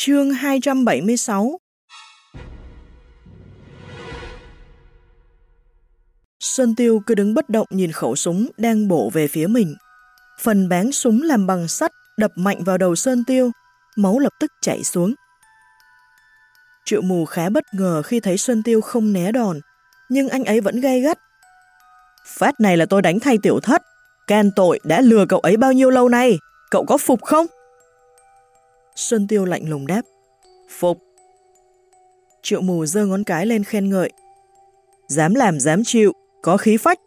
Chương 276 Sơn Tiêu cứ đứng bất động nhìn khẩu súng đang bổ về phía mình. Phần báng súng làm bằng sắt đập mạnh vào đầu Sơn Tiêu, máu lập tức chảy xuống. Triệu mù khá bất ngờ khi thấy Sơn Tiêu không né đòn, nhưng anh ấy vẫn gay gắt. Phát này là tôi đánh thay tiểu thất, can tội đã lừa cậu ấy bao nhiêu lâu nay, cậu có phục không? Sơn Tiêu lạnh lùng đáp. Phục. Triệu mù giơ ngón cái lên khen ngợi. Dám làm dám chịu, có khí phách.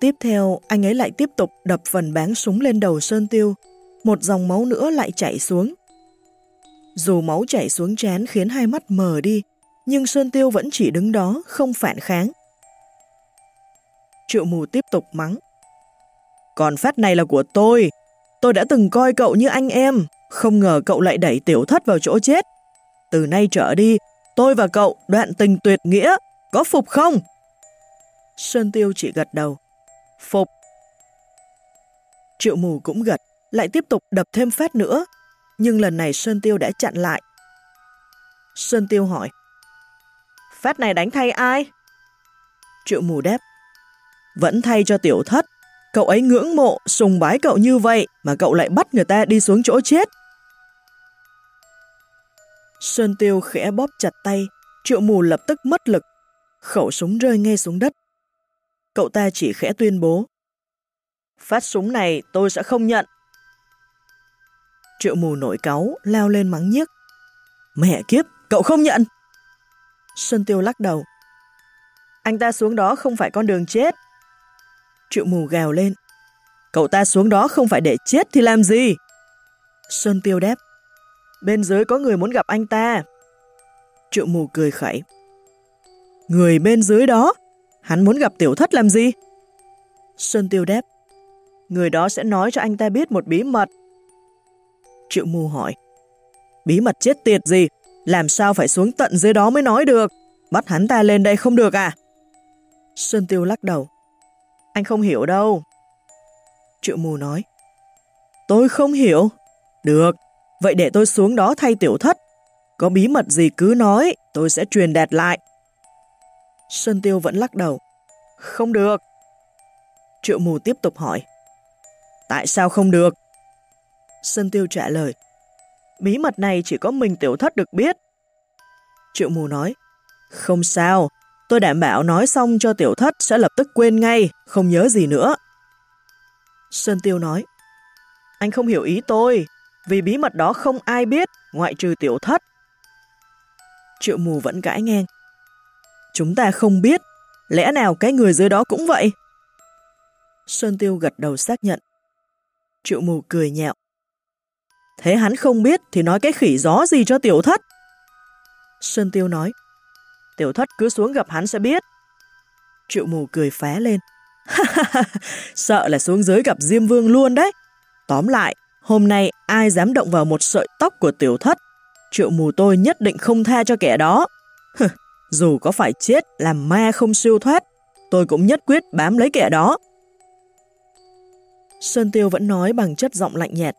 Tiếp theo, anh ấy lại tiếp tục đập phần báng súng lên đầu Sơn Tiêu. Một dòng máu nữa lại chảy xuống. Dù máu chảy xuống chán khiến hai mắt mờ đi, nhưng Sơn Tiêu vẫn chỉ đứng đó, không phản kháng. Triệu mù tiếp tục mắng. Còn phát này là của tôi. Tôi đã từng coi cậu như anh em, không ngờ cậu lại đẩy tiểu thất vào chỗ chết. Từ nay trở đi, tôi và cậu đoạn tình tuyệt nghĩa, có phục không? Sơn Tiêu chỉ gật đầu. Phục. Triệu mù cũng gật, lại tiếp tục đập thêm phát nữa, nhưng lần này Sơn Tiêu đã chặn lại. Sơn Tiêu hỏi. Phát này đánh thay ai? Triệu mù đáp. Vẫn thay cho tiểu thất. Cậu ấy ngưỡng mộ, sùng bái cậu như vậy mà cậu lại bắt người ta đi xuống chỗ chết. Sơn Tiêu khẽ bóp chặt tay, triệu mù lập tức mất lực. Khẩu súng rơi ngay xuống đất. Cậu ta chỉ khẽ tuyên bố. Phát súng này tôi sẽ không nhận. Triệu mù nổi cáu, leo lên mắng nhiếc. Mẹ kiếp, cậu không nhận. Sơn Tiêu lắc đầu. Anh ta xuống đó không phải con đường chết. Triệu mù gào lên. Cậu ta xuống đó không phải để chết thì làm gì? Sơn Tiêu đáp. Bên dưới có người muốn gặp anh ta. Triệu mù cười khẩy. Người bên dưới đó? Hắn muốn gặp tiểu thất làm gì? Sơn Tiêu đáp. Người đó sẽ nói cho anh ta biết một bí mật. Triệu mù hỏi. Bí mật chết tiệt gì? Làm sao phải xuống tận dưới đó mới nói được? Bắt hắn ta lên đây không được à? Sơn Tiêu lắc đầu. Anh không hiểu đâu. Triệu mù nói. Tôi không hiểu. Được, vậy để tôi xuống đó thay tiểu thất. Có bí mật gì cứ nói, tôi sẽ truyền đạt lại. Sơn Tiêu vẫn lắc đầu. Không được. Triệu mù tiếp tục hỏi. Tại sao không được? Sơn Tiêu trả lời. Bí mật này chỉ có mình tiểu thất được biết. Triệu mù nói. Không sao, tôi đảm bảo nói xong cho tiểu thất sẽ lập tức quên ngay, không nhớ gì nữa. Sơn Tiêu nói. Anh không hiểu ý tôi, vì bí mật đó không ai biết, ngoại trừ tiểu thất. Triệu mù vẫn cãi ngang. Chúng ta không biết, lẽ nào cái người dưới đó cũng vậy? Sơn Tiêu gật đầu xác nhận. Triệu mù cười nhẹo. Thế hắn không biết thì nói cái khỉ gió gì cho tiểu thất? Sơn Tiêu nói. Tiểu thất cứ xuống gặp hắn sẽ biết. Triệu mù cười phá lên. Sợ là xuống dưới gặp Diêm Vương luôn đấy. Tóm lại, hôm nay ai dám động vào một sợi tóc của tiểu thất, triệu mù tôi nhất định không tha cho kẻ đó. Dù có phải chết làm ma không siêu thoát, tôi cũng nhất quyết bám lấy kẻ đó. Sơn Tiêu vẫn nói bằng chất giọng lạnh nhạt.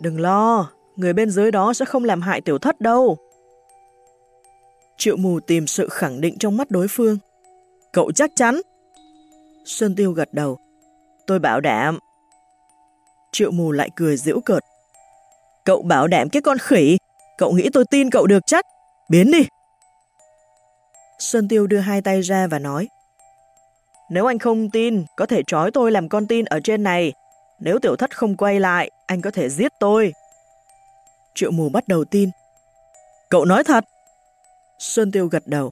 Đừng lo, người bên dưới đó sẽ không làm hại tiểu thất đâu. Triệu mù tìm sự khẳng định trong mắt đối phương. Cậu chắc chắn. Sơn Tiêu gật đầu. Tôi bảo đảm. Triệu mù lại cười giễu cợt. Cậu bảo đảm cái con khỉ. Cậu nghĩ tôi tin cậu được chắc. Biến đi. Sơn Tiêu đưa hai tay ra và nói. Nếu anh không tin, có thể trói tôi làm con tin ở trên này. Nếu tiểu thất không quay lại, anh có thể giết tôi. Triệu mù bắt đầu tin. Cậu nói thật. Sơn Tiêu gật đầu.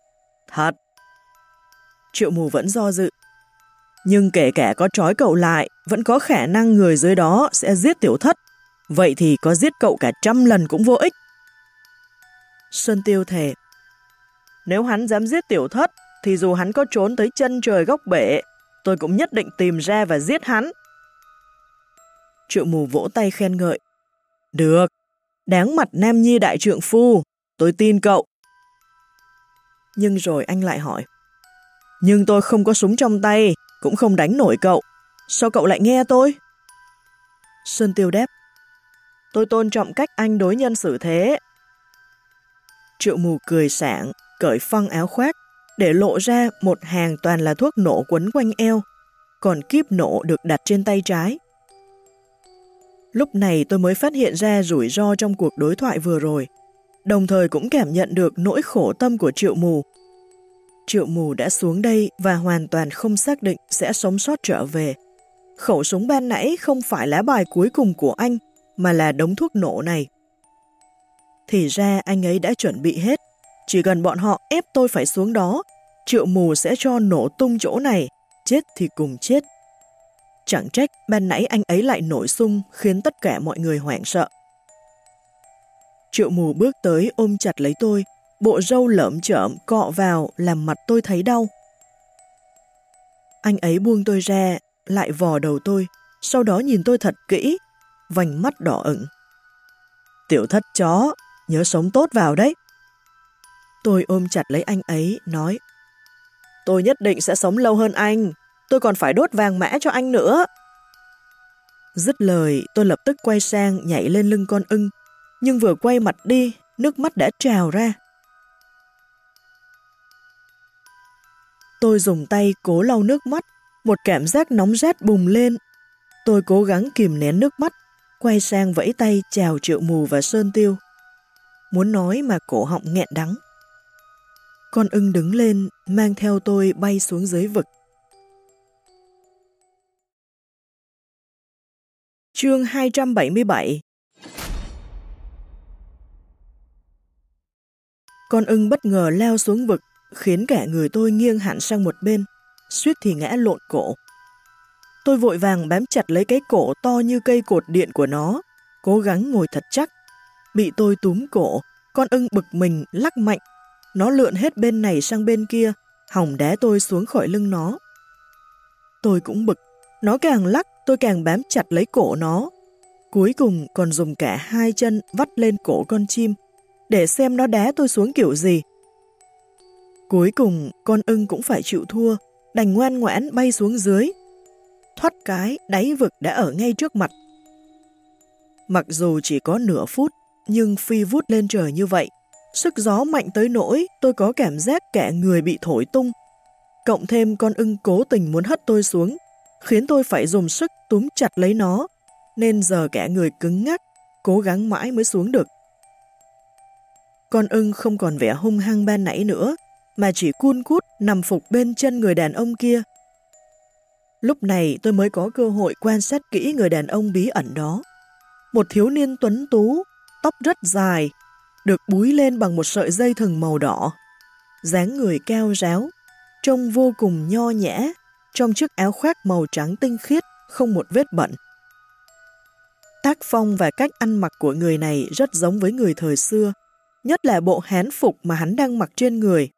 Thật. Triệu mù vẫn do dự. Nhưng kể cả có trói cậu lại, vẫn có khả năng người dưới đó sẽ giết tiểu thất. Vậy thì có giết cậu cả trăm lần cũng vô ích. Sơn Tiêu thề. Nếu hắn dám giết tiểu thất, thì dù hắn có trốn tới chân trời góc bể, tôi cũng nhất định tìm ra và giết hắn. Triệu mù vỗ tay khen ngợi. Được, đáng mặt Nam Nhi đại trượng phu, tôi tin cậu. Nhưng rồi anh lại hỏi. Nhưng tôi không có súng trong tay, cũng không đánh nổi cậu. Sao cậu lại nghe tôi? Sơn Tiêu đáp. tôi tôn trọng cách anh đối nhân xử thế. Triệu mù cười sảng, cởi phăng áo khoác, để lộ ra một hàng toàn là thuốc nổ quấn quanh eo, còn kíp nổ được đặt trên tay trái. Lúc này tôi mới phát hiện ra rủi ro trong cuộc đối thoại vừa rồi, đồng thời cũng cảm nhận được nỗi khổ tâm của triệu mù. Triệu mù đã xuống đây và hoàn toàn không xác định sẽ sống sót trở về. Khẩu súng ban nãy không phải lá bài cuối cùng của anh, mà là đống thuốc nổ này. Thì ra anh ấy đã chuẩn bị hết, chỉ cần bọn họ ép tôi phải xuống đó, triệu mù sẽ cho nổ tung chỗ này, chết thì cùng chết. Chẳng trách ban nãy anh ấy lại nổi sung khiến tất cả mọi người hoảng sợ. Triệu mù bước tới ôm chặt lấy tôi, bộ râu lởm chởm cọ vào làm mặt tôi thấy đau. Anh ấy buông tôi ra, lại vò đầu tôi, sau đó nhìn tôi thật kỹ, vành mắt đỏ ửng. Tiểu thất chó, nhớ sống tốt vào đấy. Tôi ôm chặt lấy anh ấy, nói Tôi nhất định sẽ sống lâu hơn anh, tôi còn phải đốt vàng mã cho anh nữa. Dứt lời, tôi lập tức quay sang nhảy lên lưng con ưng, nhưng vừa quay mặt đi, nước mắt đã trào ra. Tôi dùng tay cố lau nước mắt, một cảm giác nóng rát bùng lên. Tôi cố gắng kìm nén nước mắt, quay sang vẫy tay chào triệu mù và sơn tiêu. Muốn nói mà cổ họng nghẹn đắng. Con ưng đứng lên, mang theo tôi bay xuống dưới vực. Chương 277 Con ưng bất ngờ leo xuống vực, khiến cả người tôi nghiêng hẳn sang một bên, suýt thì ngã lộn cổ. Tôi vội vàng bám chặt lấy cái cổ to như cây cột điện của nó, cố gắng ngồi thật chắc. Bị tôi túm cổ, con ưng bực mình lắc mạnh nó lượn hết bên này sang bên kia, hỏng đá tôi xuống khỏi lưng nó. Tôi cũng bực, nó càng lắc tôi càng bám chặt lấy cổ nó. Cuối cùng còn dùng cả hai chân vắt lên cổ con chim, để xem nó đá tôi xuống kiểu gì. Cuối cùng con ưng cũng phải chịu thua, đành ngoan ngoãn bay xuống dưới. Thoát cái, đáy vực đã ở ngay trước mặt. Mặc dù chỉ có nửa phút, nhưng phi vút lên trời như vậy, Sức gió mạnh tới nỗi tôi có cảm giác cả người bị thổi tung. Cộng thêm con ưng cố tình muốn hất tôi xuống, khiến tôi phải dùng sức túm chặt lấy nó, nên giờ cả người cứng ngắc, cố gắng mãi mới xuống được. Con ưng không còn vẻ hung hăng ban nãy nữa, mà chỉ cuôn cút nằm phục bên chân người đàn ông kia. Lúc này tôi mới có cơ hội quan sát kỹ người đàn ông bí ẩn đó. Một thiếu niên tuấn tú, tóc rất dài, được búi lên bằng một sợi dây thừng màu đỏ. dáng người cao ráo, trông vô cùng nho nhã, trong chiếc áo khoác màu trắng tinh khiết, không một vết bẩn. Tác phong và cách ăn mặc của người này rất giống với người thời xưa, nhất là bộ hán phục mà hắn đang mặc trên người.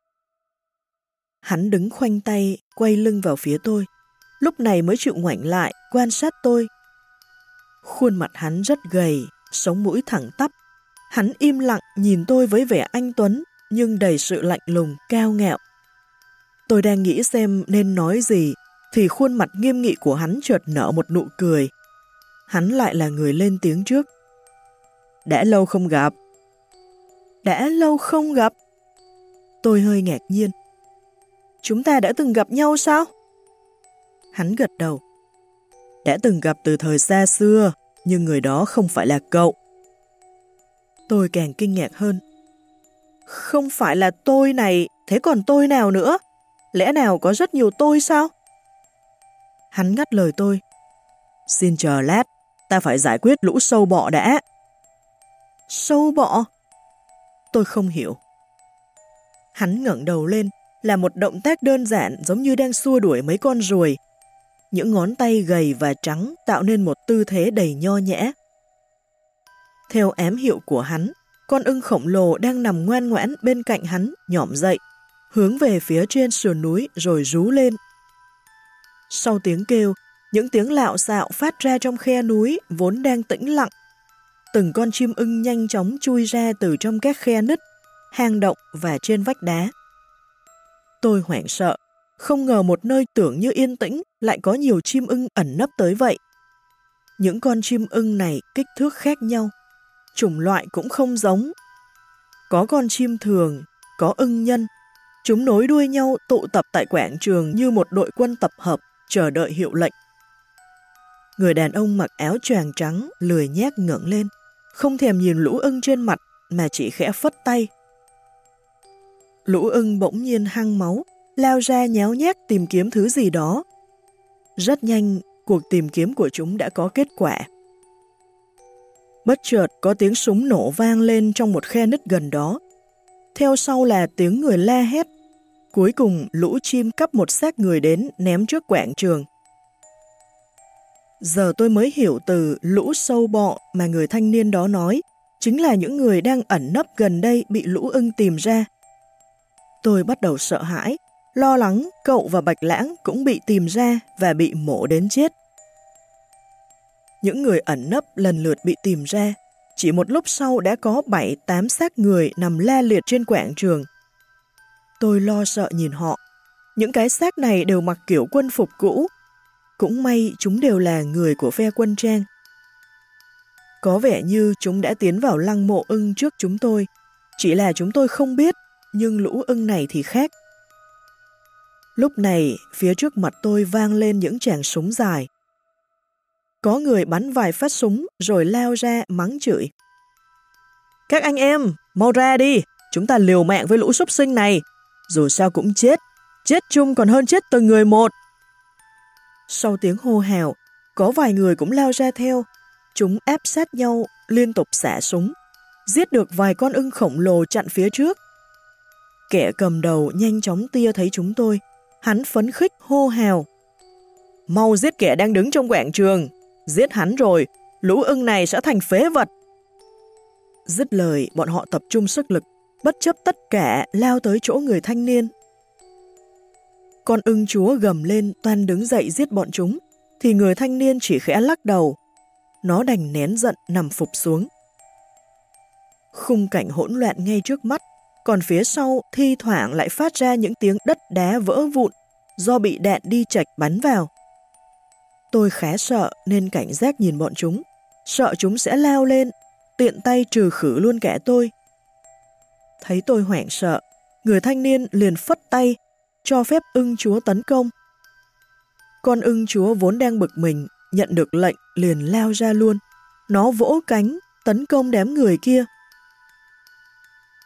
Hắn đứng khoanh tay, quay lưng vào phía tôi, lúc này mới chịu ngoảnh lại, quan sát tôi. Khuôn mặt hắn rất gầy, sống mũi thẳng tắp, Hắn im lặng nhìn tôi với vẻ anh Tuấn, nhưng đầy sự lạnh lùng, cao ngạo. Tôi đang nghĩ xem nên nói gì, thì khuôn mặt nghiêm nghị của hắn chợt nở một nụ cười. Hắn lại là người lên tiếng trước. Đã lâu không gặp. Đã lâu không gặp. Tôi hơi ngạc nhiên. Chúng ta đã từng gặp nhau sao? Hắn gật đầu. Đã từng gặp từ thời xa xưa, nhưng người đó không phải là cậu. Tôi càng kinh ngạc hơn. Không phải là tôi này, thế còn tôi nào nữa? Lẽ nào có rất nhiều tôi sao? Hắn ngắt lời tôi. Xin chờ lát, ta phải giải quyết lũ sâu bọ đã. Sâu bọ? Tôi không hiểu. Hắn ngẩng đầu lên, là một động tác đơn giản giống như đang xua đuổi mấy con ruồi. Những ngón tay gầy và trắng tạo nên một tư thế đầy nho nhã. Theo ém hiệu của hắn, con ưng khổng lồ đang nằm ngoan ngoãn bên cạnh hắn nhỏm dậy, hướng về phía trên sườn núi rồi rú lên. Sau tiếng kêu, những tiếng lạo xạo phát ra trong khe núi vốn đang tĩnh lặng. Từng con chim ưng nhanh chóng chui ra từ trong các khe nứt, hang động và trên vách đá. Tôi hoảng sợ, không ngờ một nơi tưởng như yên tĩnh lại có nhiều chim ưng ẩn nấp tới vậy. Những con chim ưng này kích thước khác nhau, chủng loại cũng không giống. Có con chim thường, có ưng nhân. Chúng nối đuôi nhau tụ tập tại quảng trường như một đội quân tập hợp, chờ đợi hiệu lệnh. Người đàn ông mặc áo choàng trắng, lười nhác ngẩng lên, không thèm nhìn lũ ưng trên mặt mà chỉ khẽ phất tay. Lũ ưng bỗng nhiên hăng máu, lao ra nhéo nhác tìm kiếm thứ gì đó. Rất nhanh, cuộc tìm kiếm của chúng đã có kết quả. Bất chợt có tiếng súng nổ vang lên trong một khe nứt gần đó. Theo sau là tiếng người la hét. Cuối cùng lũ chim cắp một xác người đến ném trước quảng trường. Giờ tôi mới hiểu từ lũ sâu bọ mà người thanh niên đó nói, chính là những người đang ẩn nấp gần đây bị lũ ưng tìm ra. Tôi bắt đầu sợ hãi, lo lắng cậu và Bạch Lãng cũng bị tìm ra và bị mổ đến chết. Những người ẩn nấp lần lượt bị tìm ra, chỉ một lúc sau đã có 7-8 xác người nằm la liệt trên quảng trường. Tôi lo sợ nhìn họ. Những cái xác này đều mặc kiểu quân phục cũ. Cũng may chúng đều là người của phe quân trang. Có vẻ như chúng đã tiến vào lăng mộ ưng trước chúng tôi. Chỉ là chúng tôi không biết, nhưng lũ ưng này thì khác. Lúc này, phía trước mặt tôi vang lên những tràng súng dài. Có người bắn vài phát súng rồi lao ra mắng chửi. Các anh em, mau ra đi, chúng ta liều mạng với lũ súc sinh này. Dù sao cũng chết, chết chung còn hơn chết từng người một. Sau tiếng hô hào, có vài người cũng lao ra theo. Chúng ép sát nhau, liên tục xả súng. Giết được vài con ưng khổng lồ chặn phía trước. Kẻ cầm đầu nhanh chóng tia thấy chúng tôi. Hắn phấn khích hô hào. Mau giết kẻ đang đứng trong quảng trường, Giết hắn rồi, lũ ưng này sẽ thành phế vật. Dứt lời, bọn họ tập trung sức lực, bất chấp tất cả lao tới chỗ người thanh niên. Con ưng chúa gầm lên toan đứng dậy giết bọn chúng, thì người thanh niên chỉ khẽ lắc đầu. Nó đành nén giận nằm phục xuống. Khung cảnh hỗn loạn ngay trước mắt, còn phía sau thi thoảng lại phát ra những tiếng đất đá vỡ vụn do bị đạn đi chạch bắn vào. Tôi khá sợ nên cảnh giác nhìn bọn chúng, sợ chúng sẽ lao lên, tiện tay trừ khử luôn kẻ tôi. Thấy tôi hoảng sợ, người thanh niên liền phất tay, cho phép ưng chúa tấn công. Con ưng chúa vốn đang bực mình, nhận được lệnh liền lao ra luôn. Nó vỗ cánh, tấn công đám người kia.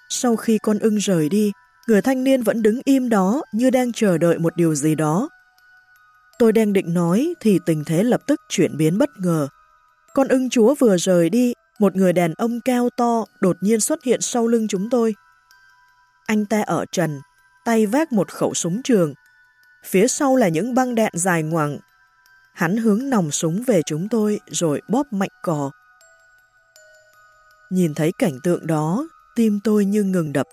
Sau khi con ưng rời đi, người thanh niên vẫn đứng im đó như đang chờ đợi một điều gì đó. Tôi đang định nói thì tình thế lập tức chuyển biến bất ngờ. Con ưng chúa vừa rời đi, một người đàn ông cao to đột nhiên xuất hiện sau lưng chúng tôi. Anh ta ở trần, tay vác một khẩu súng trường. Phía sau là những băng đạn dài ngoằng. Hắn hướng nòng súng về chúng tôi rồi bóp mạnh cò. Nhìn thấy cảnh tượng đó, tim tôi như ngừng đập.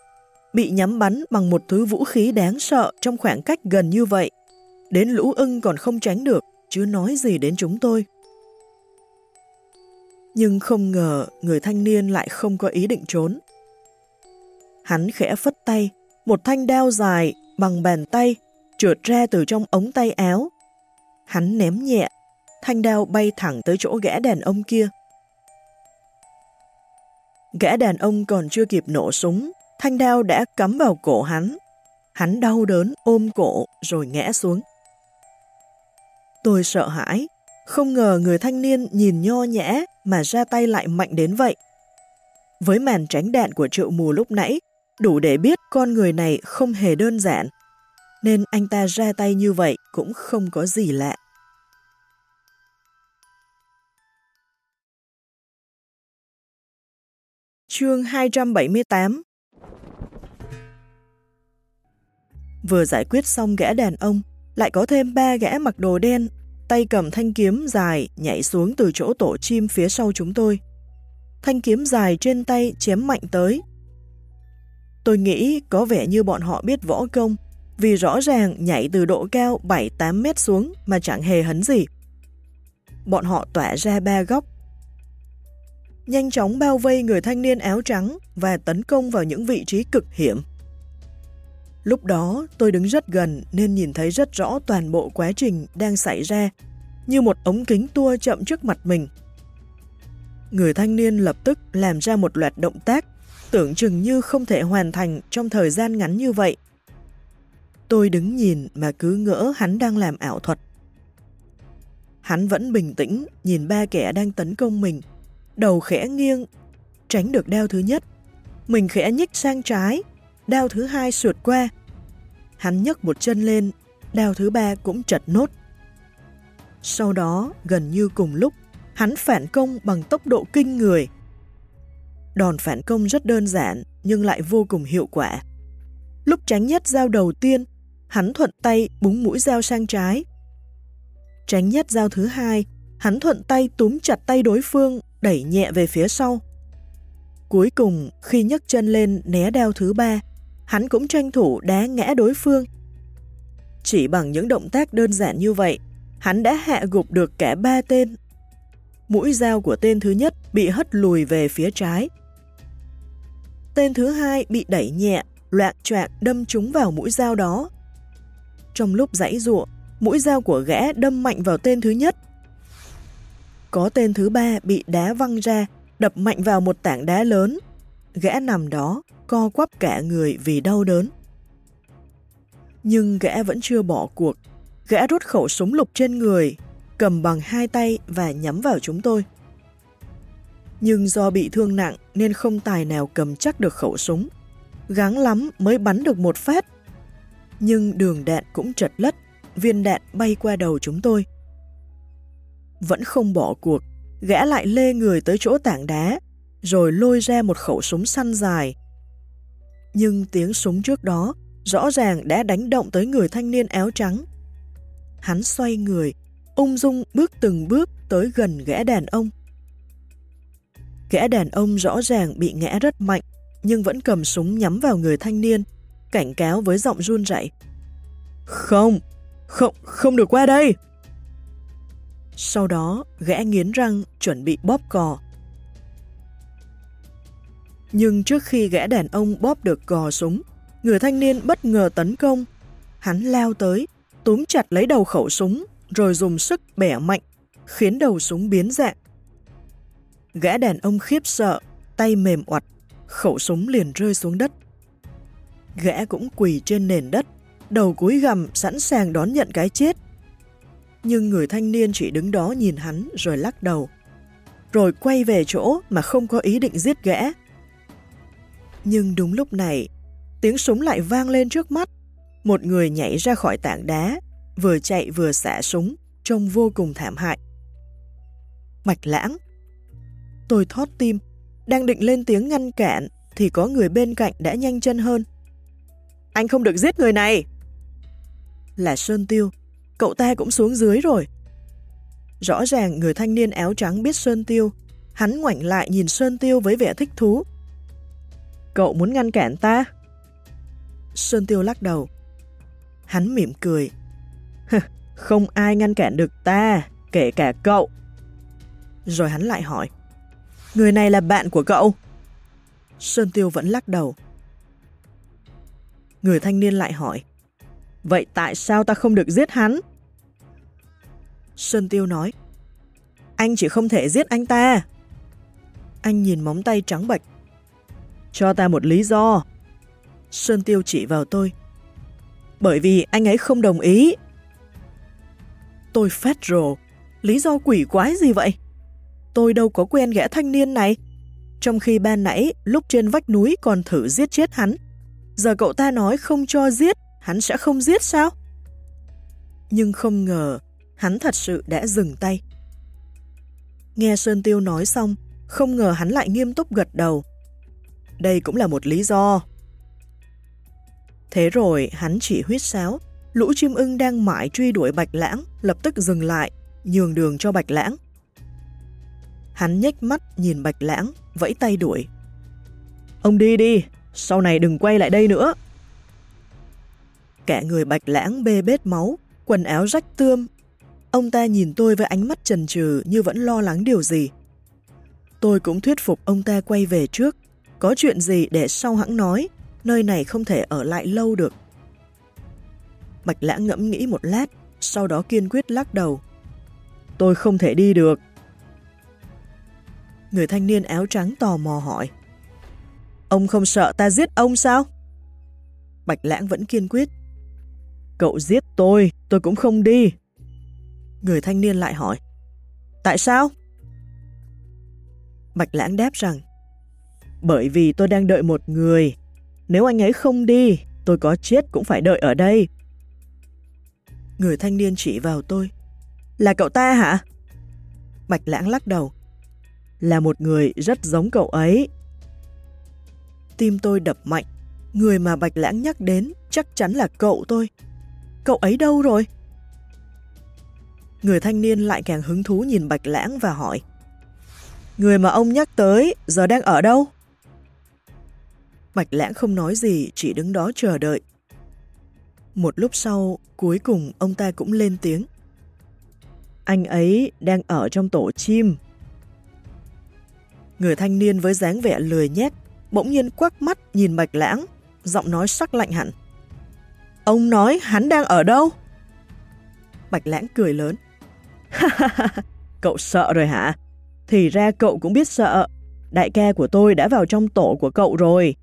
Bị nhắm bắn bằng một thứ vũ khí đáng sợ trong khoảng cách gần như vậy Đến lũ ưng còn không tránh được, chứ nói gì đến chúng tôi. Nhưng không ngờ người thanh niên lại không có ý định trốn. Hắn khẽ phất tay, một thanh đao dài bằng bàn tay trượt ra từ trong ống tay áo. Hắn ném nhẹ, thanh đao bay thẳng tới chỗ gã đàn ông kia. Gã đàn ông còn chưa kịp nổ súng, thanh đao đã cắm vào cổ hắn. Hắn đau đớn ôm cổ rồi ngã xuống. Tôi sợ hãi, không ngờ người thanh niên nhìn nho nhã mà ra tay lại mạnh đến vậy. Với màn tránh đạn của triệu mù lúc nãy, đủ để biết con người này không hề đơn giản, nên anh ta ra tay như vậy cũng không có gì lạ. Chương 278 Vừa giải quyết xong gã đàn ông, lại có thêm ba gã mặc đồ đen, tay cầm thanh kiếm dài nhảy xuống từ chỗ tổ chim phía sau chúng tôi. Thanh kiếm dài trên tay chém mạnh tới. Tôi nghĩ có vẻ như bọn họ biết võ công, vì rõ ràng nhảy từ độ cao 7-8 mét xuống mà chẳng hề hấn gì. Bọn họ tỏa ra ba góc. Nhanh chóng bao vây người thanh niên áo trắng và tấn công vào những vị trí cực hiểm. Lúc đó tôi đứng rất gần nên nhìn thấy rất rõ toàn bộ quá trình đang xảy ra, như một ống kính tua chậm trước mặt mình. người thanh niên lập tức làm ra một loạt động tác tưởng chừng như không thể hoàn thành trong thời gian ngắn như vậy. Tôi đứng nhìn mà cứ ngỡ hắn đang làm ảo thuật. Hắn vẫn bình tĩnh nhìn ba kẻ đang tấn công mình, đầu khẽ nghiêng, tránh được đao thứ nhất. Mình khẽ nhích sang trái, đao thứ hai sượt qua. Hắn nhấc một chân lên, đao thứ ba cũng chật nốt. Sau đó, gần như cùng lúc, hắn phản công bằng tốc độ kinh người. Đòn phản công rất đơn giản nhưng lại vô cùng hiệu quả. Lúc tránh nhất dao đầu tiên, hắn thuận tay búng mũi dao sang trái. Tránh nhất dao thứ hai, hắn thuận tay túm chặt tay đối phương, đẩy nhẹ về phía sau. Cuối cùng, khi nhấc chân lên né đao thứ ba, hắn cũng tranh thủ đá ngã đối phương. Chỉ bằng những động tác đơn giản như vậy, hắn đã hạ gục được cả ba tên. Mũi dao của tên thứ nhất bị hất lùi về phía trái. Tên thứ hai bị đẩy nhẹ, loạn choạng đâm trúng vào mũi dao đó. Trong lúc giãy giụa, mũi dao của gã đâm mạnh vào tên thứ nhất. Có tên thứ ba bị đá văng ra, đập mạnh vào một tảng đá lớn. Gã nằm đó, co quắp cả người vì đau đớn. Nhưng gã vẫn chưa bỏ cuộc. Gã rút khẩu súng lục trên người, cầm bằng hai tay và nhắm vào chúng tôi. Nhưng do bị thương nặng nên không tài nào cầm chắc được khẩu súng. Gắng lắm mới bắn được một phát. Nhưng đường đạn cũng trật lất, viên đạn bay qua đầu chúng tôi. Vẫn không bỏ cuộc, gã lại lê người tới chỗ tảng đá, rồi lôi ra một khẩu súng săn dài. Nhưng tiếng súng trước đó rõ ràng đã đánh động tới người thanh niên áo trắng. Hắn xoay người, ung dung bước từng bước tới gần gã đàn ông. Gã đàn ông rõ ràng bị ngã rất mạnh, nhưng vẫn cầm súng nhắm vào người thanh niên, cảnh cáo với giọng run rẩy. Không, không, không được qua đây. Sau đó, gã nghiến răng chuẩn bị bóp cò. Nhưng trước khi gã đàn ông bóp được cò súng, người thanh niên bất ngờ tấn công. Hắn lao tới, túm chặt lấy đầu khẩu súng, rồi dùng sức bẻ mạnh, khiến đầu súng biến dạng. Gã đàn ông khiếp sợ, tay mềm oặt, khẩu súng liền rơi xuống đất. Gã cũng quỳ trên nền đất, đầu cúi gầm sẵn sàng đón nhận cái chết. Nhưng người thanh niên chỉ đứng đó nhìn hắn rồi lắc đầu. Rồi quay về chỗ mà không có ý định giết gã. Nhưng đúng lúc này, tiếng súng lại vang lên trước mắt. Một người nhảy ra khỏi tảng đá, vừa chạy vừa xả súng, trông vô cùng thảm hại. Mạch lãng. Tôi thót tim, đang định lên tiếng ngăn cản, thì có người bên cạnh đã nhanh chân hơn. Anh không được giết người này! Là Sơn Tiêu, cậu ta cũng xuống dưới rồi. Rõ ràng người thanh niên áo trắng biết Sơn Tiêu, hắn ngoảnh lại nhìn Sơn Tiêu với vẻ thích thú. Cậu muốn ngăn cản ta? Sơn Tiêu lắc đầu. Hắn mỉm cười. Không ai ngăn cản được ta, kể cả cậu. Rồi hắn lại hỏi. Người này là bạn của cậu? Sơn Tiêu vẫn lắc đầu. Người thanh niên lại hỏi. Vậy tại sao ta không được giết hắn? Sơn Tiêu nói. Anh chỉ không thể giết anh ta. Anh nhìn móng tay trắng bạch, Cho ta một lý do. Sơn Tiêu chỉ vào tôi. Bởi vì anh ấy không đồng ý. Tôi phát rồ. Lý do quỷ quái gì vậy? Tôi đâu có quen gã thanh niên này. Trong khi ban nãy, lúc trên vách núi còn thử giết chết hắn. Giờ cậu ta nói không cho giết, hắn sẽ không giết sao? Nhưng không ngờ, hắn thật sự đã dừng tay. Nghe Sơn Tiêu nói xong, không ngờ hắn lại nghiêm túc gật đầu. Đây cũng là một lý do. Thế rồi hắn chỉ huyết sáo, lũ chim ưng đang mãi truy đuổi Bạch Lãng, lập tức dừng lại, nhường đường cho Bạch Lãng. Hắn nhếch mắt nhìn Bạch Lãng, vẫy tay đuổi. Ông đi đi, sau này đừng quay lại đây nữa. Cả người Bạch Lãng bê bết máu, quần áo rách tươm. Ông ta nhìn tôi với ánh mắt trần trừ như vẫn lo lắng điều gì. Tôi cũng thuyết phục ông ta quay về trước, có chuyện gì để sau hãng nói, nơi này không thể ở lại lâu được. Bạch Lãng ngẫm nghĩ một lát, sau đó kiên quyết lắc đầu. Tôi không thể đi được. Người thanh niên áo trắng tò mò hỏi. Ông không sợ ta giết ông sao? Bạch lãng vẫn kiên quyết. Cậu giết tôi, tôi cũng không đi. Người thanh niên lại hỏi. Tại sao? Bạch lãng đáp rằng. Bởi vì tôi đang đợi một người. Nếu anh ấy không đi, tôi có chết cũng phải đợi ở đây. Người thanh niên chỉ vào tôi. Là cậu ta hả? Bạch lãng lắc đầu. Là một người rất giống cậu ấy. Tim tôi đập mạnh. Người mà Bạch lãng nhắc đến chắc chắn là cậu tôi. Cậu ấy đâu rồi? Người thanh niên lại càng hứng thú nhìn Bạch lãng và hỏi. Người mà ông nhắc tới giờ đang ở đâu? Bạch lãng không nói gì, chỉ đứng đó chờ đợi. Một lúc sau, cuối cùng ông ta cũng lên tiếng. Anh ấy đang ở trong tổ chim. Người thanh niên với dáng vẻ lười nhét, bỗng nhiên quắc mắt nhìn Bạch Lãng, giọng nói sắc lạnh hẳn. Ông nói hắn đang ở đâu? Bạch Lãng cười lớn. cậu sợ rồi hả? Thì ra cậu cũng biết sợ. Đại ca của tôi đã vào trong tổ của cậu rồi.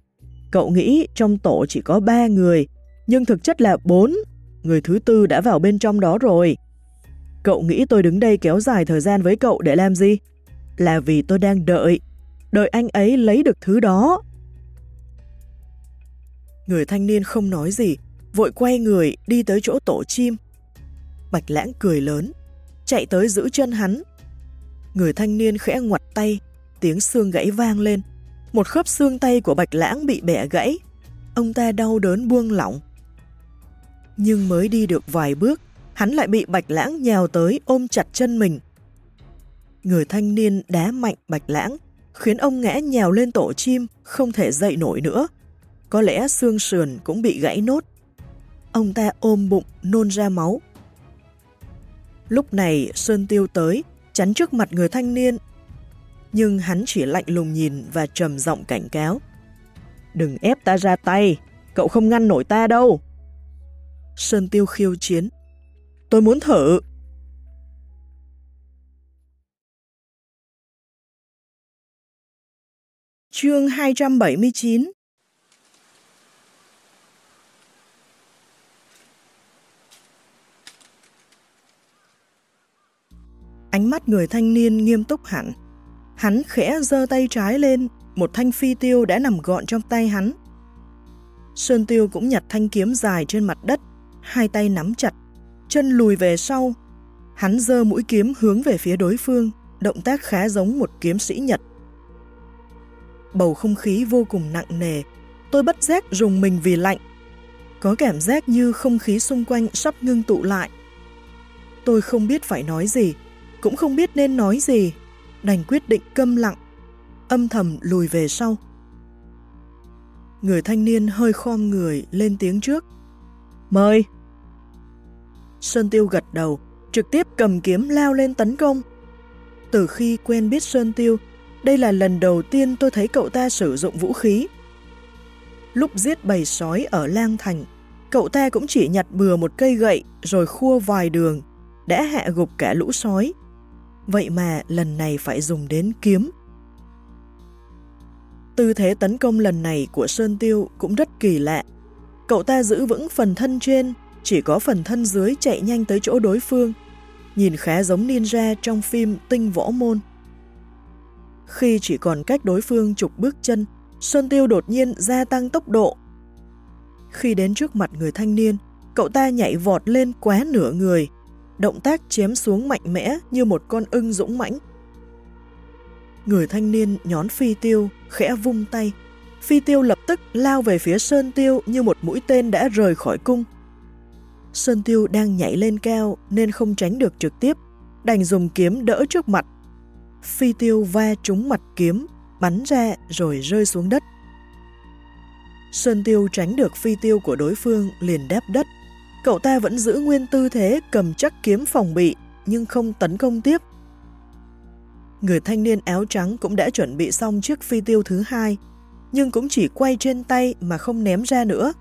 Cậu nghĩ trong tổ chỉ có ba người, nhưng thực chất là bốn. Người thứ tư đã vào bên trong đó rồi. Cậu nghĩ tôi đứng đây kéo dài thời gian với cậu để làm gì? Là vì tôi đang đợi, đợi anh ấy lấy được thứ đó. Người thanh niên không nói gì, vội quay người đi tới chỗ tổ chim. Bạch lãng cười lớn, chạy tới giữ chân hắn. Người thanh niên khẽ ngoặt tay, tiếng xương gãy vang lên. Một khớp xương tay của bạch lãng bị bẻ gãy. Ông ta đau đớn buông lỏng. Nhưng mới đi được vài bước, hắn lại bị bạch lãng nhào tới ôm chặt chân mình. Người thanh niên đá mạnh bạch lãng, khiến ông ngã nhào lên tổ chim, không thể dậy nổi nữa. Có lẽ xương sườn cũng bị gãy nốt. Ông ta ôm bụng, nôn ra máu. Lúc này Sơn Tiêu tới, chắn trước mặt người thanh niên. Nhưng hắn chỉ lạnh lùng nhìn và trầm giọng cảnh cáo. Đừng ép ta ra tay, cậu không ngăn nổi ta đâu. Sơn Tiêu khiêu chiến. Tôi muốn thử. Chương 279 Ánh mắt người thanh niên nghiêm túc hẳn. Hắn khẽ giơ tay trái lên, một thanh phi tiêu đã nằm gọn trong tay hắn. Sơn Tiêu cũng nhặt thanh kiếm dài trên mặt đất, hai tay nắm chặt, chân lùi về sau. Hắn giơ mũi kiếm hướng về phía đối phương, động tác khá giống một kiếm sĩ Nhật. Bầu không khí vô cùng nặng nề, tôi bất giác rùng mình vì lạnh. Có cảm giác như không khí xung quanh sắp ngưng tụ lại. Tôi không biết phải nói gì, cũng không biết nên nói gì, đành quyết định câm lặng, âm thầm lùi về sau. Người thanh niên hơi khom người lên tiếng trước. Mời! Sơn Tiêu gật đầu, trực tiếp cầm kiếm lao lên tấn công. Từ khi quen biết Sơn Tiêu, đây là lần đầu tiên tôi thấy cậu ta sử dụng vũ khí. Lúc giết bầy sói ở Lang Thành, cậu ta cũng chỉ nhặt bừa một cây gậy rồi khua vài đường, đã hạ gục cả lũ sói. Vậy mà lần này phải dùng đến kiếm. Tư thế tấn công lần này của Sơn Tiêu cũng rất kỳ lạ. Cậu ta giữ vững phần thân trên, chỉ có phần thân dưới chạy nhanh tới chỗ đối phương, nhìn khá giống ninja trong phim Tinh Võ Môn. Khi chỉ còn cách đối phương chục bước chân, Sơn Tiêu đột nhiên gia tăng tốc độ. Khi đến trước mặt người thanh niên, cậu ta nhảy vọt lên quá nửa người, động tác chém xuống mạnh mẽ như một con ưng dũng mãnh. Người thanh niên nhón phi tiêu, khẽ vung tay. Phi tiêu lập tức lao về phía Sơn Tiêu như một mũi tên đã rời khỏi cung. Sơn Tiêu đang nhảy lên cao nên không tránh được trực tiếp, đành dùng kiếm đỡ trước mặt. Phi tiêu va trúng mặt kiếm, bắn ra rồi rơi xuống đất. Sơn Tiêu tránh được phi tiêu của đối phương liền đáp đất. Cậu ta vẫn giữ nguyên tư thế cầm chắc kiếm phòng bị nhưng không tấn công tiếp. Người thanh niên áo trắng cũng đã chuẩn bị xong chiếc phi tiêu thứ hai, nhưng cũng chỉ quay trên tay mà không ném ra nữa.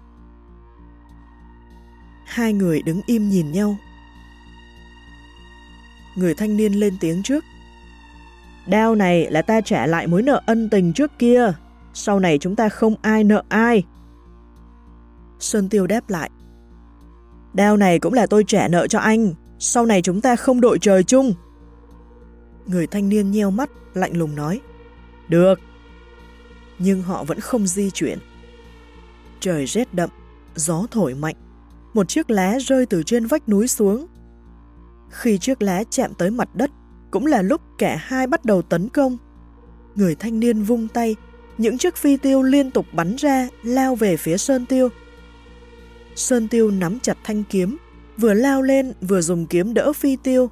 Hai người đứng im nhìn nhau. Người thanh niên lên tiếng trước. Đao này là ta trả lại mối nợ ân tình trước kia. Sau này chúng ta không ai nợ ai. Sơn Tiêu đáp lại. Đao này cũng là tôi trả nợ cho anh. Sau này chúng ta không đội trời chung. Người thanh niên nheo mắt, lạnh lùng nói. Được. Nhưng họ vẫn không di chuyển. Trời rét đậm, gió thổi mạnh. Một chiếc lá rơi từ trên vách núi xuống. Khi chiếc lá chạm tới mặt đất, cũng là lúc cả hai bắt đầu tấn công. Người thanh niên vung tay, những chiếc phi tiêu liên tục bắn ra, lao về phía Sơn Tiêu. Sơn Tiêu nắm chặt thanh kiếm, vừa lao lên vừa dùng kiếm đỡ phi tiêu.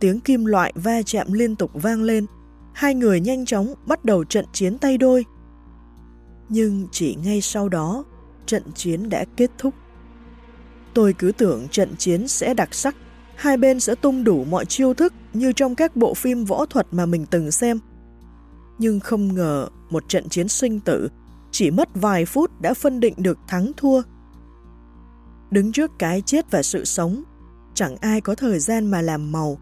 Tiếng kim loại va chạm liên tục vang lên, hai người nhanh chóng bắt đầu trận chiến tay đôi. Nhưng chỉ ngay sau đó, trận chiến đã kết thúc. Tôi cứ tưởng trận chiến sẽ đặc sắc, hai bên sẽ tung đủ mọi chiêu thức như trong các bộ phim võ thuật mà mình từng xem. Nhưng không ngờ một trận chiến sinh tử chỉ mất vài phút đã phân định được thắng thua. Đứng trước cái chết và sự sống, chẳng ai có thời gian mà làm màu,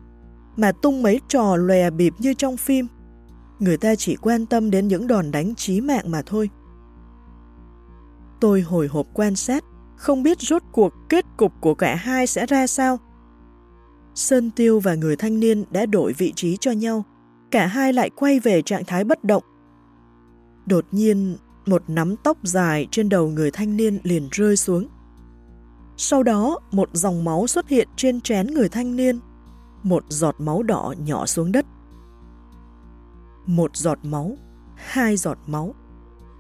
mà tung mấy trò lòe bịp như trong phim. Người ta chỉ quan tâm đến những đòn đánh chí mạng mà thôi. Tôi hồi hộp quan sát, không biết rốt cuộc kết cục của cả hai sẽ ra sao. Sơn Tiêu và người thanh niên đã đổi vị trí cho nhau, cả hai lại quay về trạng thái bất động. Đột nhiên, một nắm tóc dài trên đầu người thanh niên liền rơi xuống. Sau đó, một dòng máu xuất hiện trên trán người thanh niên. Một giọt máu đỏ nhỏ xuống đất. Một giọt máu, hai giọt máu.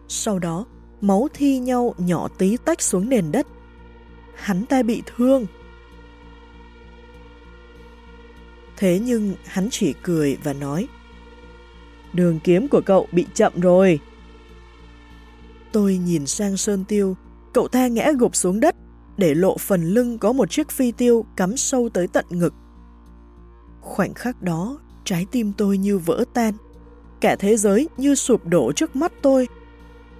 Sau đó, máu thi nhau nhỏ tí tách xuống nền đất. Hắn ta bị thương. Thế nhưng hắn chỉ cười và nói Đường kiếm của cậu bị chậm rồi. Tôi nhìn sang Sơn Tiêu, cậu ta ngã gục xuống đất, để lộ phần lưng có một chiếc phi tiêu cắm sâu tới tận ngực. Khoảnh khắc đó, trái tim tôi như vỡ tan. Cả thế giới như sụp đổ trước mắt tôi.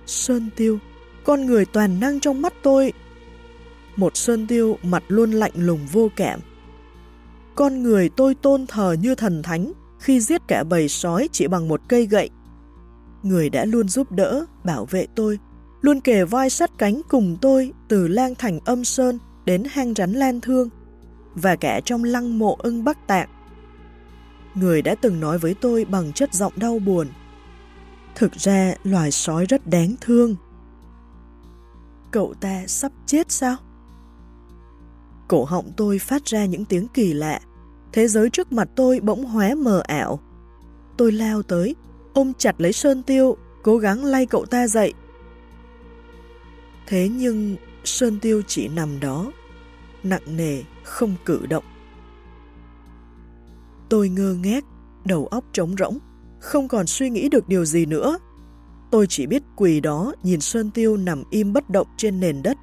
Sơn Tiêu, con người toàn năng trong mắt tôi. Một Sơn Tiêu mặt luôn lạnh lùng vô cảm. Con người tôi tôn thờ như thần thánh khi giết cả bầy sói chỉ bằng một cây gậy. Người đã luôn giúp đỡ, bảo vệ tôi, luôn kề vai sát cánh cùng tôi từ lang thành âm sơn đến hang rắn lan thương, và cả trong lăng mộ ưng bắc tạng. Người đã từng nói với tôi bằng chất giọng đau buồn. Thực ra loài sói rất đáng thương. Cậu ta sắp chết sao? Cổ họng tôi phát ra những tiếng kỳ lạ. Thế giới trước mặt tôi bỗng hóa mờ ảo. Tôi lao tới, ôm chặt lấy Sơn Tiêu, cố gắng lay cậu ta dậy. Thế nhưng Sơn Tiêu chỉ nằm đó, nặng nề, không cử động. Tôi ngơ ngác, đầu óc trống rỗng, không còn suy nghĩ được điều gì nữa. Tôi chỉ biết quỳ đó nhìn Sơn Tiêu nằm im bất động trên nền đất.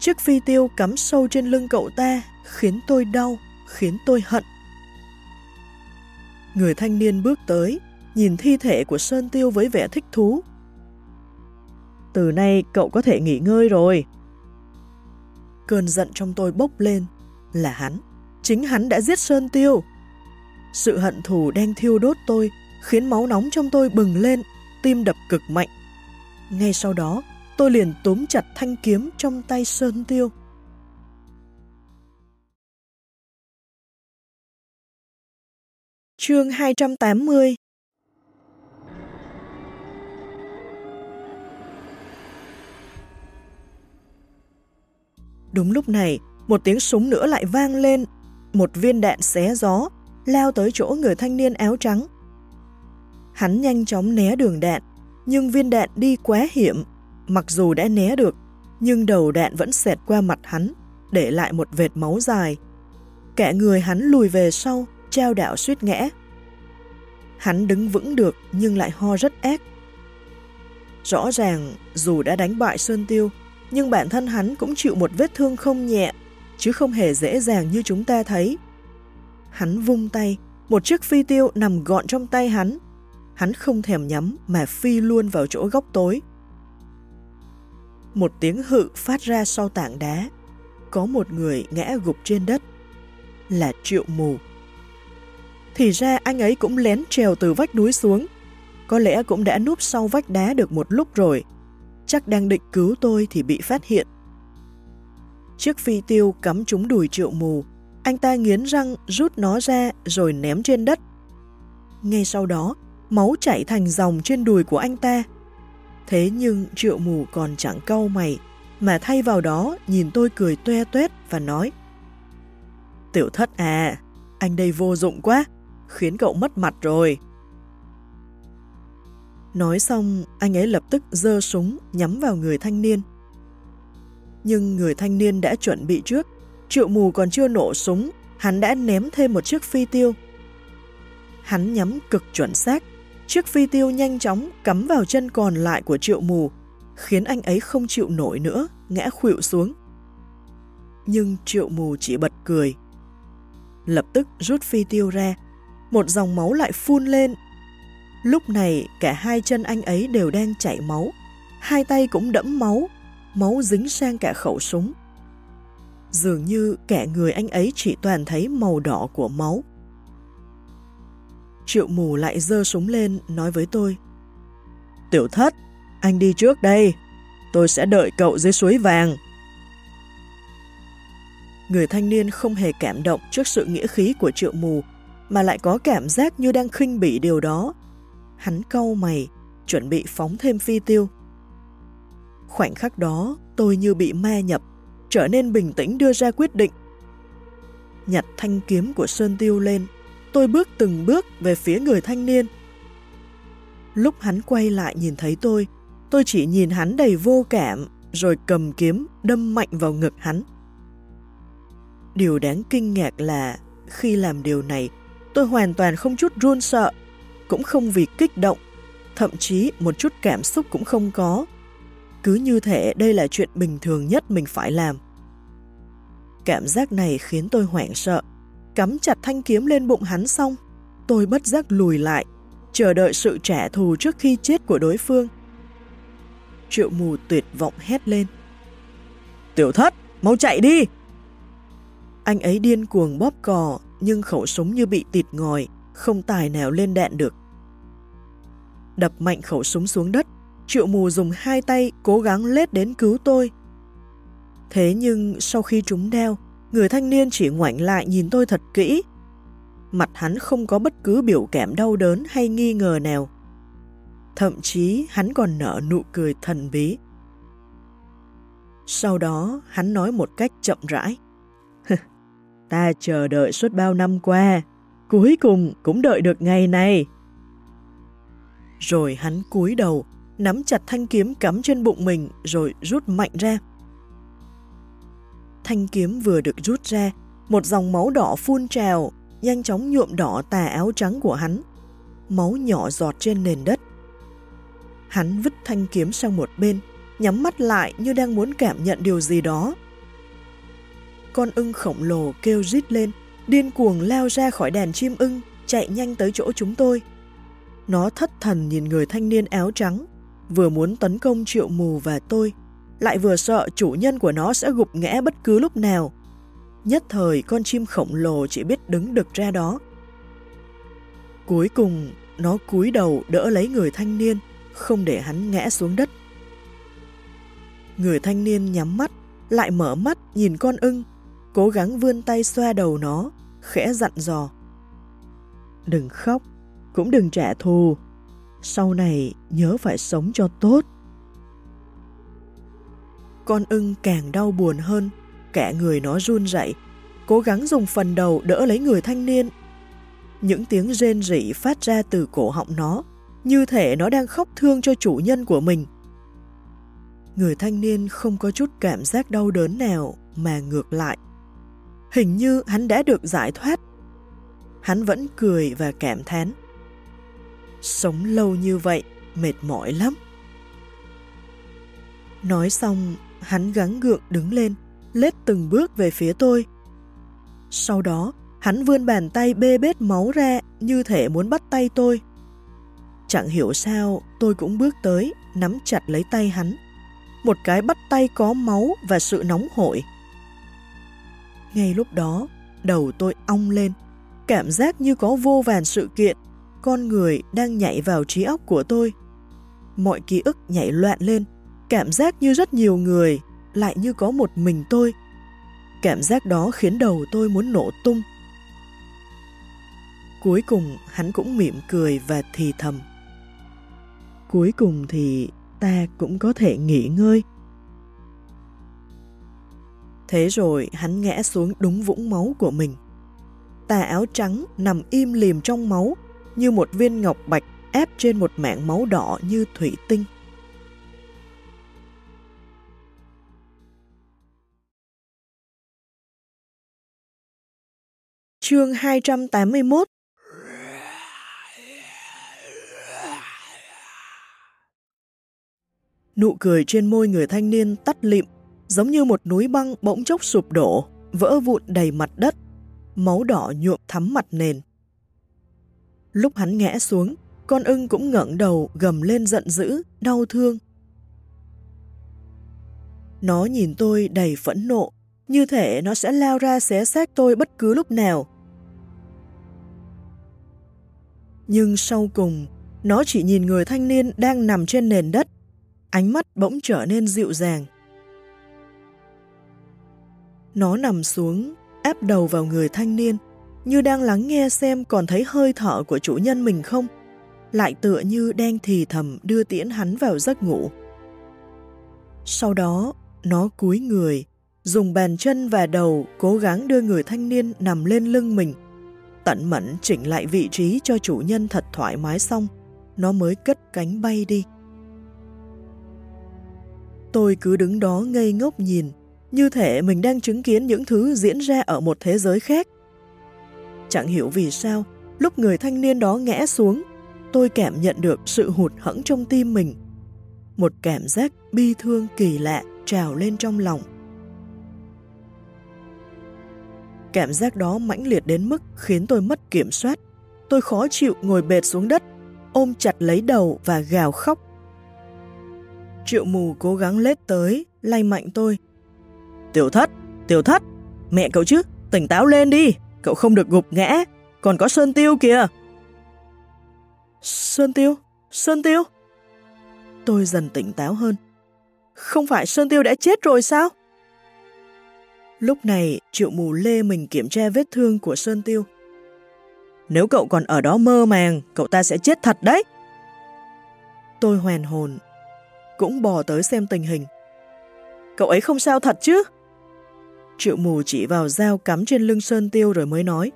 Chiếc phi tiêu cắm sâu trên lưng cậu ta khiến tôi đau, khiến tôi hận. Người thanh niên bước tới, nhìn thi thể của Sơn Tiêu với vẻ thích thú. Từ nay cậu có thể nghỉ ngơi rồi. Cơn giận trong tôi bốc lên là hắn. Chính hắn đã giết Sơn Tiêu. Sự hận thù đang thiêu đốt tôi khiến máu nóng trong tôi bừng lên, tim đập cực mạnh. Ngay sau đó, tôi liền túm chặt thanh kiếm trong tay Sơn Tiêu. Chương 280 Đúng lúc này, một tiếng súng nữa lại vang lên, một viên đạn xé gió, lao tới chỗ người thanh niên áo trắng. Hắn nhanh chóng né đường đạn, nhưng viên đạn đi quá hiểm, mặc dù đã né được, nhưng đầu đạn vẫn xẹt qua mặt hắn, để lại một vệt máu dài. Cả người hắn lùi về sau, trao đạo suýt ngã. Hắn đứng vững được nhưng lại ho rất ác. Rõ ràng, dù đã đánh bại Sơn Tiêu, nhưng bản thân hắn cũng chịu một vết thương không nhẹ, chứ không hề dễ dàng như chúng ta thấy. Hắn vung tay, một chiếc phi tiêu nằm gọn trong tay hắn. Hắn không thèm nhắm mà phi luôn vào chỗ góc tối. Một tiếng hự phát ra sau tảng đá. Có một người ngã gục trên đất. Là triệu mù. Thì ra anh ấy cũng lén trèo từ vách núi xuống. Có lẽ cũng đã núp sau vách đá được một lúc rồi. Chắc đang định cứu tôi thì bị phát hiện. Chiếc phi tiêu cắm trúng đùi triệu mù. Anh ta nghiến răng rút nó ra rồi ném trên đất. Ngay sau đó, máu chảy thành dòng trên đùi của anh ta. Thế nhưng triệu mù còn chẳng cau mày, mà thay vào đó nhìn tôi cười toe toét và nói Tiểu thất à, anh đây vô dụng quá, khiến cậu mất mặt rồi. Nói xong, anh ấy lập tức giơ súng nhắm vào người thanh niên. Nhưng người thanh niên đã chuẩn bị trước, triệu mù còn chưa nổ súng, hắn đã ném thêm một chiếc phi tiêu. Hắn nhắm cực chuẩn xác, chiếc phi tiêu nhanh chóng cắm vào chân còn lại của triệu mù, khiến anh ấy không chịu nổi nữa, ngã khuỵu xuống. Nhưng triệu mù chỉ bật cười. Lập tức rút phi tiêu ra, một dòng máu lại phun lên. Lúc này cả hai chân anh ấy đều đang chảy máu, hai tay cũng đẫm máu, máu dính sang cả khẩu súng. Dường như cả người anh ấy chỉ toàn thấy màu đỏ của máu. Triệu mù lại dơ súng lên nói với tôi Tiểu thất, anh đi trước đây Tôi sẽ đợi cậu dưới suối vàng Người thanh niên không hề cảm động trước sự nghĩa khí của triệu mù mà lại có cảm giác như đang khinh bỉ điều đó. Hắn câu mày, chuẩn bị phóng thêm phi tiêu. Khoảnh khắc đó, tôi như bị ma nhập, trở nên bình tĩnh đưa ra quyết định. Nhặt thanh kiếm của Sơn Tiêu lên, tôi bước từng bước về phía người thanh niên. Lúc hắn quay lại nhìn thấy tôi, tôi chỉ nhìn hắn đầy vô cảm, rồi cầm kiếm đâm mạnh vào ngực hắn. Điều đáng kinh ngạc là khi làm điều này, tôi hoàn toàn không chút run sợ, cũng không vì kích động, thậm chí một chút cảm xúc cũng không có. Cứ như thể đây là chuyện bình thường nhất mình phải làm. Cảm giác này khiến tôi hoảng sợ, cắm chặt thanh kiếm lên bụng hắn xong, tôi bất giác lùi lại, chờ đợi sự trả thù trước khi chết của đối phương. Triệu mù tuyệt vọng hét lên. Tiểu thất, mau chạy đi! Anh ấy điên cuồng bóp cò, nhưng khẩu súng như bị tịt ngòi, không tài nào lên đạn được. Đập mạnh khẩu súng xuống đất, triệu mù dùng hai tay cố gắng lết đến cứu tôi. Thế nhưng sau khi trúng đeo, người thanh niên chỉ ngoảnh lại nhìn tôi thật kỹ. Mặt hắn không có bất cứ biểu cảm đau đớn hay nghi ngờ nào. Thậm chí hắn còn nở nụ cười thần bí. Sau đó hắn nói một cách chậm rãi. Ta chờ đợi suốt bao năm qua, cuối cùng cũng đợi được ngày này. Rồi hắn cúi đầu, nắm chặt thanh kiếm cắm trên bụng mình rồi rút mạnh ra. Thanh kiếm vừa được rút ra, một dòng máu đỏ phun trào, nhanh chóng nhuộm đỏ tà áo trắng của hắn. Máu nhỏ giọt trên nền đất. Hắn vứt thanh kiếm sang một bên, nhắm mắt lại như đang muốn cảm nhận điều gì đó con ưng khổng lồ kêu rít lên, điên cuồng lao ra khỏi đàn chim ưng, chạy nhanh tới chỗ chúng tôi. Nó thất thần nhìn người thanh niên áo trắng, vừa muốn tấn công triệu mù và tôi, lại vừa sợ chủ nhân của nó sẽ gục ngã bất cứ lúc nào. Nhất thời con chim khổng lồ chỉ biết đứng đực ra đó. Cuối cùng, nó cúi đầu đỡ lấy người thanh niên, không để hắn ngã xuống đất. Người thanh niên nhắm mắt, lại mở mắt nhìn con ưng, cố gắng vươn tay xoa đầu nó, khẽ dặn dò. Đừng khóc, cũng đừng trả thù, sau này nhớ phải sống cho tốt. Con ưng càng đau buồn hơn, cả người nó run rẩy, cố gắng dùng phần đầu đỡ lấy người thanh niên. Những tiếng rên rỉ phát ra từ cổ họng nó, như thể nó đang khóc thương cho chủ nhân của mình. Người thanh niên không có chút cảm giác đau đớn nào mà ngược lại Hình như hắn đã được giải thoát. Hắn vẫn cười và cảm thán. Sống lâu như vậy, mệt mỏi lắm. Nói xong, hắn gắng gượng đứng lên, lết từng bước về phía tôi. Sau đó, hắn vươn bàn tay bê bết máu ra như thể muốn bắt tay tôi. Chẳng hiểu sao, tôi cũng bước tới, nắm chặt lấy tay hắn. Một cái bắt tay có máu và sự nóng hổi. Ngay lúc đó, đầu tôi ong lên, cảm giác như có vô vàn sự kiện, con người đang nhảy vào trí óc của tôi. Mọi ký ức nhảy loạn lên, cảm giác như rất nhiều người, lại như có một mình tôi. Cảm giác đó khiến đầu tôi muốn nổ tung. Cuối cùng hắn cũng mỉm cười và thì thầm. Cuối cùng thì ta cũng có thể nghỉ ngơi. Thế rồi hắn ngã xuống đúng vũng máu của mình. Tà áo trắng nằm im lìm trong máu như một viên ngọc bạch ép trên một mảng máu đỏ như thủy tinh. Chương 281 Nụ cười trên môi người thanh niên tắt lịm, giống như một núi băng bỗng chốc sụp đổ, vỡ vụn đầy mặt đất, máu đỏ nhuộm thắm mặt nền. Lúc hắn ngã xuống, con ưng cũng ngẩng đầu gầm lên giận dữ, đau thương. Nó nhìn tôi đầy phẫn nộ, như thể nó sẽ lao ra xé xác tôi bất cứ lúc nào. Nhưng sau cùng, nó chỉ nhìn người thanh niên đang nằm trên nền đất, ánh mắt bỗng trở nên dịu dàng. Nó nằm xuống, áp đầu vào người thanh niên, như đang lắng nghe xem còn thấy hơi thở của chủ nhân mình không, lại tựa như đang thì thầm đưa tiễn hắn vào giấc ngủ. Sau đó, nó cúi người, dùng bàn chân và đầu cố gắng đưa người thanh niên nằm lên lưng mình, tận mẫn chỉnh lại vị trí cho chủ nhân thật thoải mái xong, nó mới cất cánh bay đi. Tôi cứ đứng đó ngây ngốc nhìn, như thể mình đang chứng kiến những thứ diễn ra ở một thế giới khác. Chẳng hiểu vì sao, lúc người thanh niên đó ngã xuống, tôi cảm nhận được sự hụt hẫng trong tim mình. Một cảm giác bi thương kỳ lạ trào lên trong lòng. Cảm giác đó mãnh liệt đến mức khiến tôi mất kiểm soát. Tôi khó chịu ngồi bệt xuống đất, ôm chặt lấy đầu và gào khóc. Triệu mù cố gắng lết tới, lay mạnh tôi. Tiểu thất, tiểu thất, mẹ cậu chứ, tỉnh táo lên đi, cậu không được gục ngã, còn có Sơn Tiêu kìa. Sơn Tiêu, Sơn Tiêu. Tôi dần tỉnh táo hơn. Không phải Sơn Tiêu đã chết rồi sao? Lúc này, triệu mù lê mình kiểm tra vết thương của Sơn Tiêu. Nếu cậu còn ở đó mơ màng, cậu ta sẽ chết thật đấy. Tôi hoàn hồn, cũng bò tới xem tình hình. Cậu ấy không sao thật chứ? Triệu mù chỉ vào dao cắm trên lưng Sơn Tiêu rồi mới nói.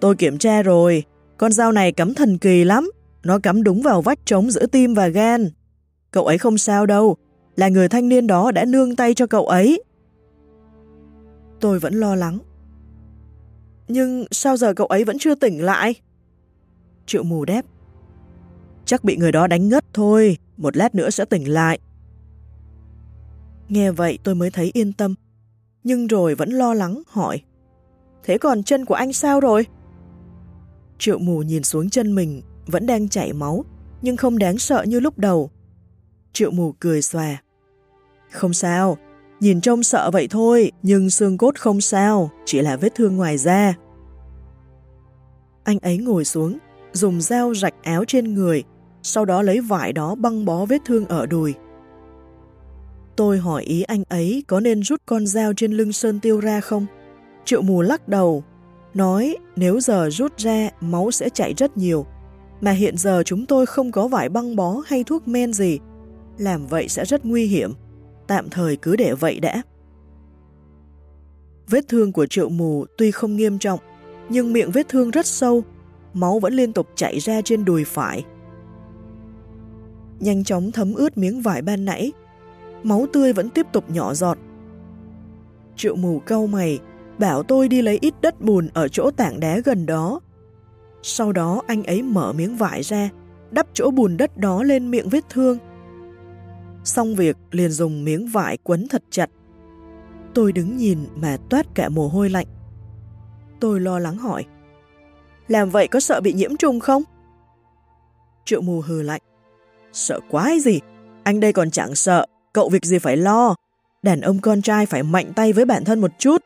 Tôi kiểm tra rồi, con dao này cắm thần kỳ lắm, nó cắm đúng vào vách trống giữa tim và gan. Cậu ấy không sao đâu, là người thanh niên đó đã nương tay cho cậu ấy. Tôi vẫn lo lắng. Nhưng sao giờ cậu ấy vẫn chưa tỉnh lại? Triệu mù đáp. Chắc bị người đó đánh ngất thôi, một lát nữa sẽ tỉnh lại. Nghe vậy tôi mới thấy yên tâm, nhưng rồi vẫn lo lắng hỏi. Thế còn chân của anh sao rồi? Triệu mù nhìn xuống chân mình, vẫn đang chảy máu, nhưng không đáng sợ như lúc đầu. Triệu mù cười xòa. Không sao, nhìn trông sợ vậy thôi, nhưng xương cốt không sao, chỉ là vết thương ngoài da. Anh ấy ngồi xuống, dùng dao rạch áo trên người, sau đó lấy vải đó băng bó vết thương ở đùi. Tôi hỏi ý anh ấy có nên rút con dao trên lưng Sơn Tiêu ra không? Triệu mù lắc đầu, nói nếu giờ rút ra máu sẽ chảy rất nhiều, mà hiện giờ chúng tôi không có vải băng bó hay thuốc men gì, làm vậy sẽ rất nguy hiểm, tạm thời cứ để vậy đã. Vết thương của triệu mù tuy không nghiêm trọng, nhưng miệng vết thương rất sâu, máu vẫn liên tục chảy ra trên đùi phải. Nhanh chóng thấm ướt miếng vải ban nãy, máu tươi vẫn tiếp tục nhỏ giọt. Triệu mù cau mày, bảo tôi đi lấy ít đất bùn ở chỗ tảng đá gần đó. Sau đó anh ấy mở miếng vải ra, đắp chỗ bùn đất đó lên miệng vết thương. Xong việc liền dùng miếng vải quấn thật chặt. Tôi đứng nhìn mà toát cả mồ hôi lạnh. Tôi lo lắng hỏi. Làm vậy có sợ bị nhiễm trùng không? Triệu mù hừ lạnh. Sợ quái gì? Anh đây còn chẳng sợ, cậu việc gì phải lo. Đàn ông con trai phải mạnh tay với bản thân một chút.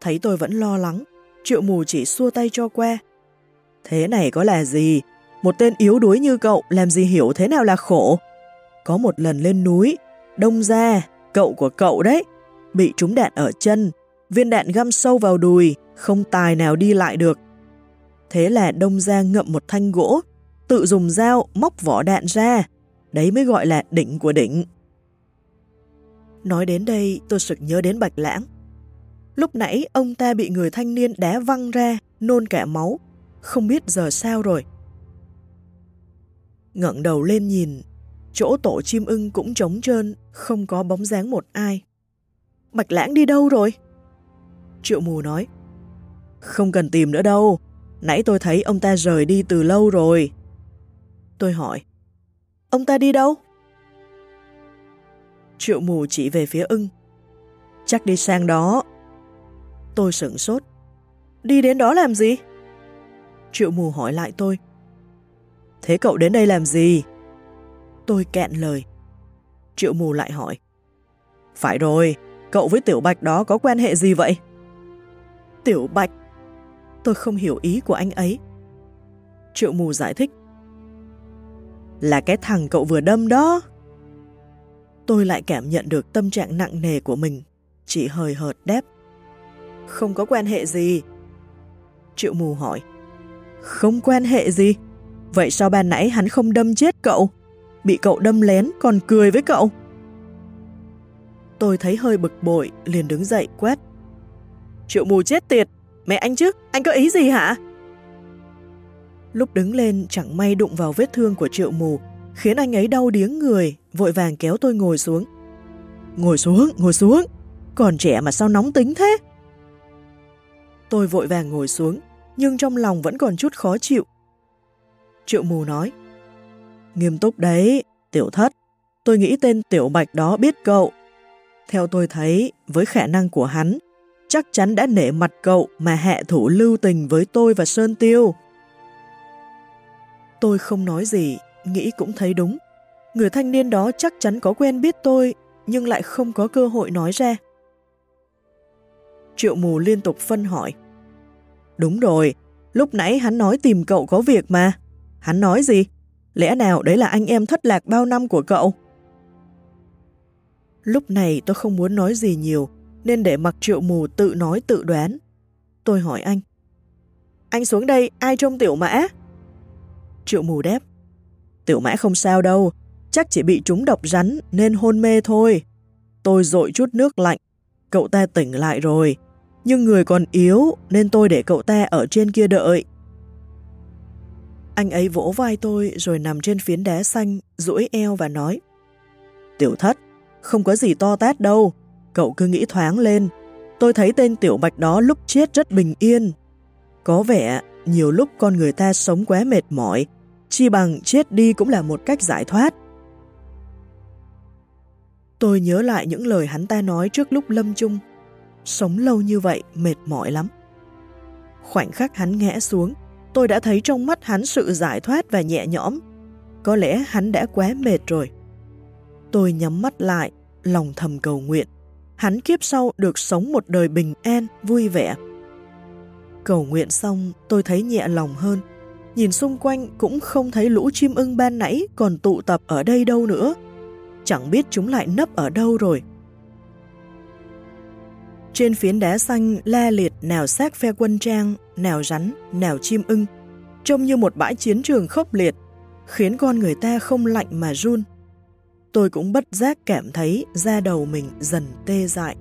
Thấy tôi vẫn lo lắng, Triệu mù chỉ xua tay cho qua. Thế này có là gì? Một tên yếu đuối như cậu làm gì hiểu thế nào là khổ? Có một lần lên núi, đông ra, cậu của cậu đấy, bị trúng đạn ở chân, viên đạn găm sâu vào đùi, không tài nào đi lại được. Thế là đông ra ngậm một thanh gỗ, tự dùng dao móc vỏ đạn ra, đấy mới gọi là đỉnh của đỉnh. Nói đến đây tôi sực nhớ đến Bạch Lãng. Lúc nãy ông ta bị người thanh niên đá văng ra, nôn cả máu, không biết giờ sao rồi. ngẩng đầu lên nhìn, chỗ tổ chim ưng cũng trống trơn, không có bóng dáng một ai. Bạch Lãng đi đâu rồi? Triệu mù nói, không cần tìm nữa đâu, nãy tôi thấy ông ta rời đi từ lâu rồi. Tôi hỏi, ông ta đi đâu? Triệu mù chỉ về phía ưng. Chắc đi sang đó. Tôi sửng sốt. Đi đến đó làm gì? Triệu mù hỏi lại tôi. Thế cậu đến đây làm gì? Tôi kẹn lời. Triệu mù lại hỏi. Phải rồi, cậu với Tiểu Bạch đó có quan hệ gì vậy? Tiểu Bạch? Tôi không hiểu ý của anh ấy. Triệu mù giải thích. Là cái thằng cậu vừa đâm đó. Tôi lại cảm nhận được tâm trạng nặng nề của mình, chỉ hời hợt đáp. Không có quan hệ gì. Triệu mù hỏi. Không quan hệ gì? Vậy sao ban nãy hắn không đâm chết cậu? Bị cậu đâm lén còn cười với cậu? Tôi thấy hơi bực bội, liền đứng dậy quét. Triệu mù chết tiệt, mẹ anh chứ, anh có ý gì hả? Lúc đứng lên chẳng may đụng vào vết thương của triệu mù, khiến anh ấy đau điếng người, vội vàng kéo tôi ngồi xuống. Ngồi xuống, ngồi xuống, còn trẻ mà sao nóng tính thế? Tôi vội vàng ngồi xuống, nhưng trong lòng vẫn còn chút khó chịu. Triệu mù nói, Nghiêm túc đấy, tiểu thất, tôi nghĩ tên tiểu bạch đó biết cậu. Theo tôi thấy, với khả năng của hắn, chắc chắn đã nể mặt cậu mà hạ thủ lưu tình với tôi và Sơn Tiêu. Tôi không nói gì, nghĩ cũng thấy đúng. Người thanh niên đó chắc chắn có quen biết tôi, nhưng lại không có cơ hội nói ra. Triệu mù liên tục phân hỏi. Đúng rồi, lúc nãy hắn nói tìm cậu có việc mà. Hắn nói gì? Lẽ nào đấy là anh em thất lạc bao năm của cậu? Lúc này tôi không muốn nói gì nhiều, nên để mặc triệu mù tự nói tự đoán. Tôi hỏi anh. Anh xuống đây, ai trông tiểu mã? Triệu mù đáp. Tiểu mã không sao đâu, chắc chỉ bị trúng độc rắn nên hôn mê thôi. Tôi dội chút nước lạnh, cậu ta tỉnh lại rồi, nhưng người còn yếu nên tôi để cậu ta ở trên kia đợi. Anh ấy vỗ vai tôi rồi nằm trên phiến đá xanh, duỗi eo và nói Tiểu thất, không có gì to tát đâu, cậu cứ nghĩ thoáng lên. Tôi thấy tên tiểu bạch đó lúc chết rất bình yên. Có vẻ nhiều lúc con người ta sống quá mệt mỏi chi bằng chết đi cũng là một cách giải thoát. Tôi nhớ lại những lời hắn ta nói trước lúc lâm chung. Sống lâu như vậy mệt mỏi lắm. Khoảnh khắc hắn ngã xuống, tôi đã thấy trong mắt hắn sự giải thoát và nhẹ nhõm. Có lẽ hắn đã quá mệt rồi. Tôi nhắm mắt lại, lòng thầm cầu nguyện. Hắn kiếp sau được sống một đời bình an, vui vẻ. Cầu nguyện xong, tôi thấy nhẹ lòng hơn nhìn xung quanh cũng không thấy lũ chim ưng ban nãy còn tụ tập ở đây đâu nữa. Chẳng biết chúng lại nấp ở đâu rồi. Trên phiến đá xanh la liệt nào xác phe quân trang, nào rắn, nào chim ưng, trông như một bãi chiến trường khốc liệt, khiến con người ta không lạnh mà run. Tôi cũng bất giác cảm thấy da đầu mình dần tê dại.